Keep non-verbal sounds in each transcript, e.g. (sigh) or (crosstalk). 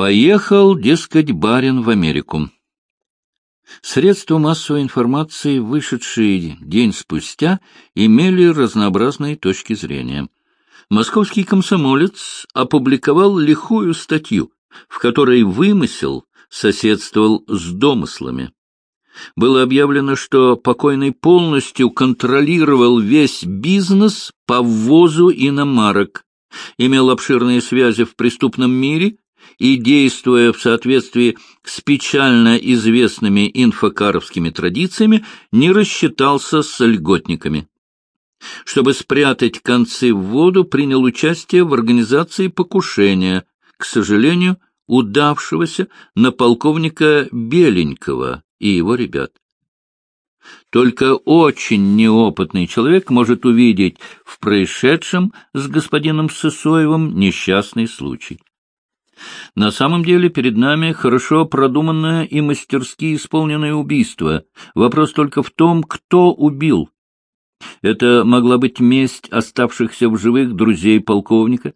Поехал, дескать, барин в Америку. Средства массовой информации, вышедшие день спустя, имели разнообразные точки зрения. Московский комсомолец опубликовал лихую статью, в которой вымысел соседствовал с домыслами. Было объявлено, что покойный полностью контролировал весь бизнес по ввозу иномарок, имел обширные связи в преступном мире и, действуя в соответствии с печально известными инфокаровскими традициями, не рассчитался с льготниками. Чтобы спрятать концы в воду, принял участие в организации покушения, к сожалению, удавшегося на полковника Беленького и его ребят. Только очень неопытный человек может увидеть в происшедшем с господином Сысоевым несчастный случай. На самом деле перед нами хорошо продуманное и мастерски исполненное убийство. Вопрос только в том, кто убил. Это могла быть месть оставшихся в живых друзей полковника.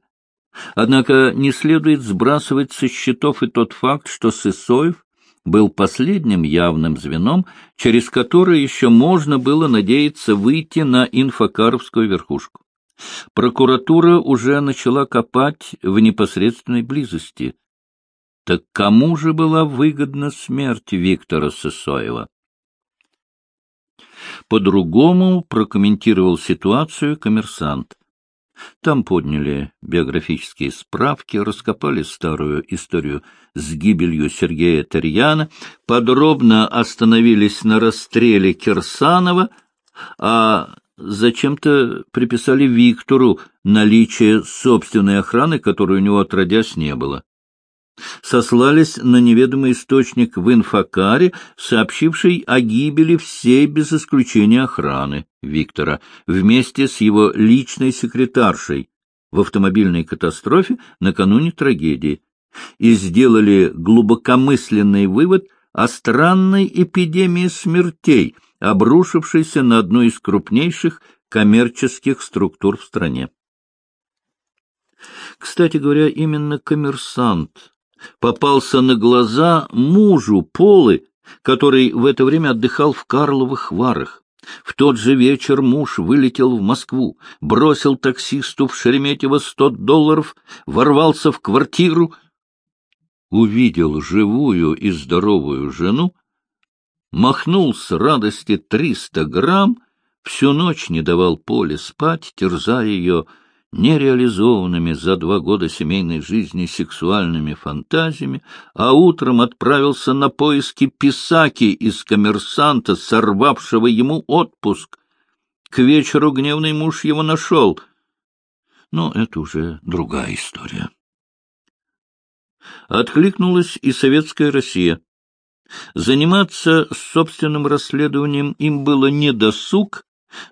Однако не следует сбрасывать со счетов и тот факт, что Сысоев был последним явным звеном, через которое еще можно было надеяться выйти на инфокаровскую верхушку. Прокуратура уже начала копать в непосредственной близости. Так кому же была выгодна смерть Виктора Сысоева? По-другому прокомментировал ситуацию коммерсант. Там подняли биографические справки, раскопали старую историю с гибелью Сергея Тарьяна, подробно остановились на расстреле Кирсанова, а зачем-то приписали Виктору наличие собственной охраны, которой у него отродясь не было. Сослались на неведомый источник в инфокаре, сообщивший о гибели всей без исключения охраны Виктора вместе с его личной секретаршей в автомобильной катастрофе накануне трагедии и сделали глубокомысленный вывод о странной эпидемии смертей, обрушившейся на одну из крупнейших коммерческих структур в стране. Кстати говоря, именно коммерсант попался на глаза мужу Полы, который в это время отдыхал в Карловых Варах. В тот же вечер муж вылетел в Москву, бросил таксисту в Шереметьево сто долларов, ворвался в квартиру, увидел живую и здоровую жену, махнул с радости триста грамм, всю ночь не давал Поле спать, терзая ее нереализованными за два года семейной жизни сексуальными фантазиями, а утром отправился на поиски писаки из коммерсанта, сорвавшего ему отпуск. К вечеру гневный муж его нашел. Но это уже другая история. Откликнулась и советская Россия. Заниматься собственным расследованием им было недосуг,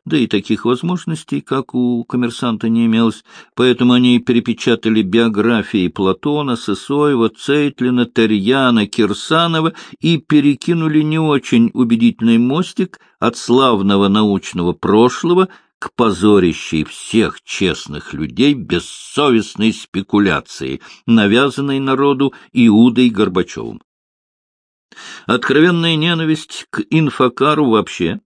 да и таких возможностей, как у коммерсанта, не имелось, поэтому они перепечатали биографии Платона, Сысоева, Цейтлина, Терьяна, Кирсанова и перекинули не очень убедительный мостик от славного научного прошлого к позорящей всех честных людей бессовестной спекуляции, навязанной народу Иудой Горбачевым. Откровенная ненависть к инфокару вообще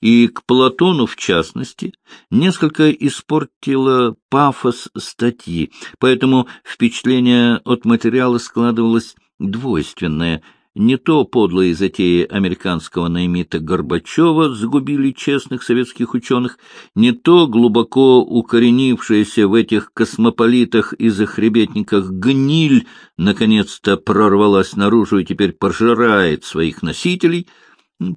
и к Платону в частности, несколько испортила пафос статьи, поэтому впечатление от материала складывалось двойственное. Не то подлые затеи американского наймита Горбачева загубили честных советских ученых, не то глубоко укоренившаяся в этих космополитах и захребетниках гниль наконец-то прорвалась наружу и теперь пожирает своих носителей —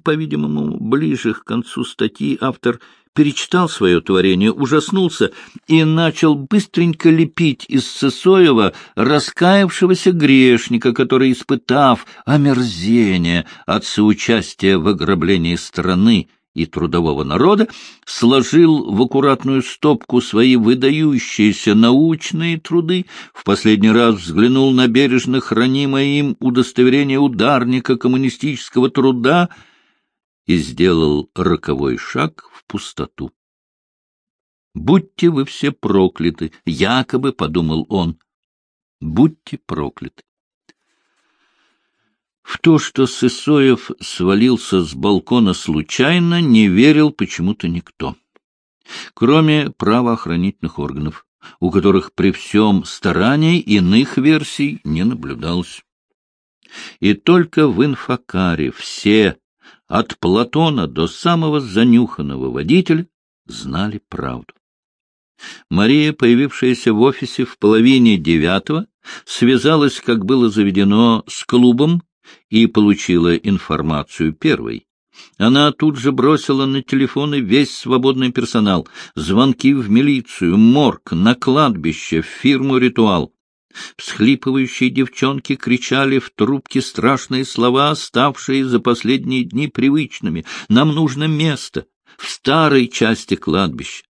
по-видимому, ближе к концу статьи автор перечитал свое творение, ужаснулся и начал быстренько лепить из Сысоева раскаявшегося грешника, который, испытав омерзение от соучастия в ограблении страны, и трудового народа, сложил в аккуратную стопку свои выдающиеся научные труды, в последний раз взглянул на бережно хранимое им удостоверение ударника коммунистического труда и сделал роковой шаг в пустоту. «Будьте вы все прокляты!» — якобы подумал он. «Будьте прокляты!» В то, что Сысоев свалился с балкона случайно, не верил почему-то никто. Кроме правоохранительных органов, у которых при всем старании иных версий не наблюдалось. И только в инфокаре все, от Платона до самого занюханного водителя, знали правду. Мария, появившаяся в офисе в половине девятого, связалась, как было заведено, с клубом и получила информацию первой. Она тут же бросила на телефоны весь свободный персонал, звонки в милицию, морг, на кладбище, в фирму «Ритуал». Всхлипывающие девчонки кричали в трубке страшные слова, ставшие за последние дни привычными. «Нам нужно место в старой части кладбища».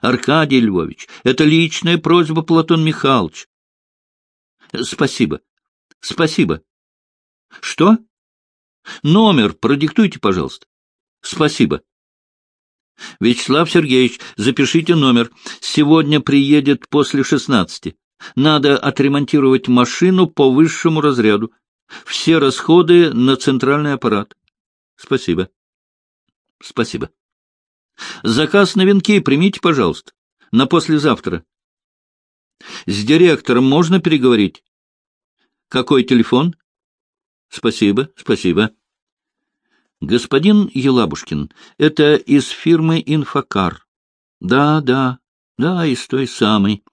«Аркадий Львович, это личная просьба Платон Михайлович». «Спасибо, спасибо». «Что?» «Номер продиктуйте, пожалуйста». «Спасибо». «Вячеслав Сергеевич, запишите номер. Сегодня приедет после шестнадцати. Надо отремонтировать машину по высшему разряду. Все расходы на центральный аппарат. Спасибо. Спасибо. Заказ на венки примите, пожалуйста. На послезавтра. С директором можно переговорить? Какой телефон? Спасибо, спасибо. Господин Елабушкин, это из фирмы «Инфокар». Да, да, да, из той самой.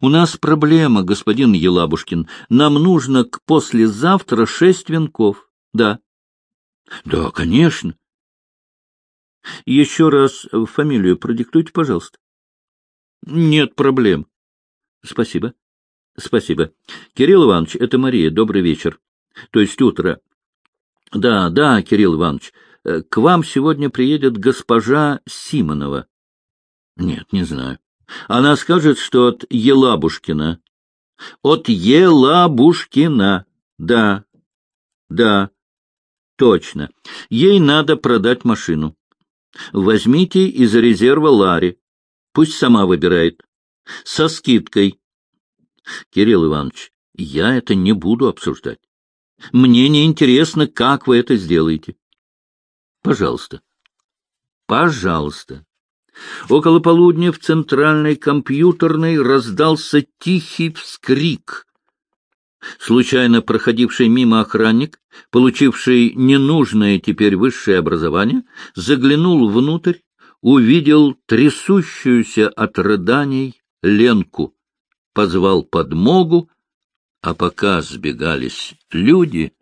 У нас проблема, господин Елабушкин. Нам нужно к послезавтра шесть венков. Да. Да, конечно. Еще раз фамилию продиктуйте, пожалуйста. Нет проблем. Спасибо. Спасибо. Кирилл Иванович, это Мария. Добрый вечер. То есть утро. Да, да, Кирилл Иванович. К вам сегодня приедет госпожа Симонова. Нет, не знаю. Она скажет, что от Елабушкина. От Елабушкина. Да, да, точно. Ей надо продать машину. Возьмите из резерва Лари. Пусть сама выбирает. Со скидкой. Кирилл Иванович, я это не буду обсуждать. Мне не интересно, как вы это сделаете. Пожалуйста. Пожалуйста. Около полудня в центральной компьютерной раздался тихий вскрик. Случайно проходивший мимо охранник, получивший ненужное теперь высшее образование, заглянул внутрь, увидел трясущуюся от рыданий Ленку, позвал подмогу, а пока сбегались люди,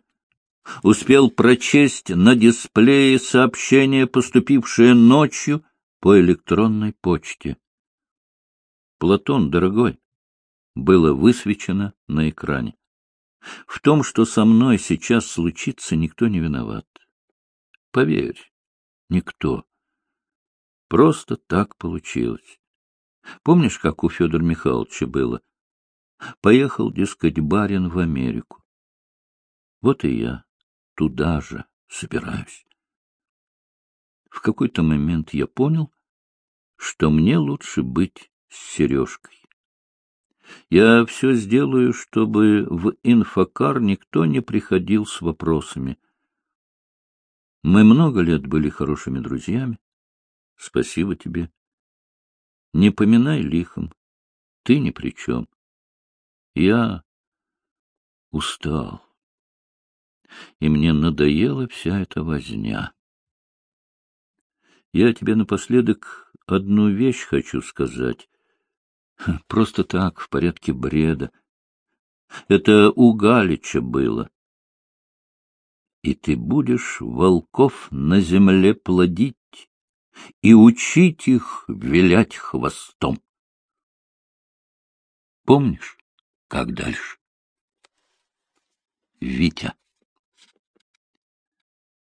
успел прочесть на дисплее сообщение, поступившее ночью, по электронной почте. Платон, дорогой, было высвечено на экране. В том, что со мной сейчас случится, никто не виноват. Поверь, никто. Просто так получилось. Помнишь, как у Федора Михайловича было? Поехал, дескать, барин в Америку. Вот и я туда же собираюсь. В какой-то момент я понял, что мне лучше быть с Сережкой. Я все сделаю, чтобы в инфокар никто не приходил с вопросами. Мы много лет были хорошими друзьями. Спасибо тебе. Не поминай лихом. Ты ни при чем. Я устал. И мне надоела вся эта возня. Я тебе напоследок одну вещь хочу сказать. (laughs) Просто так, в порядке бреда. Это у Галича было. И ты будешь волков на земле плодить и учить их вилять хвостом. Помнишь, как дальше? Витя.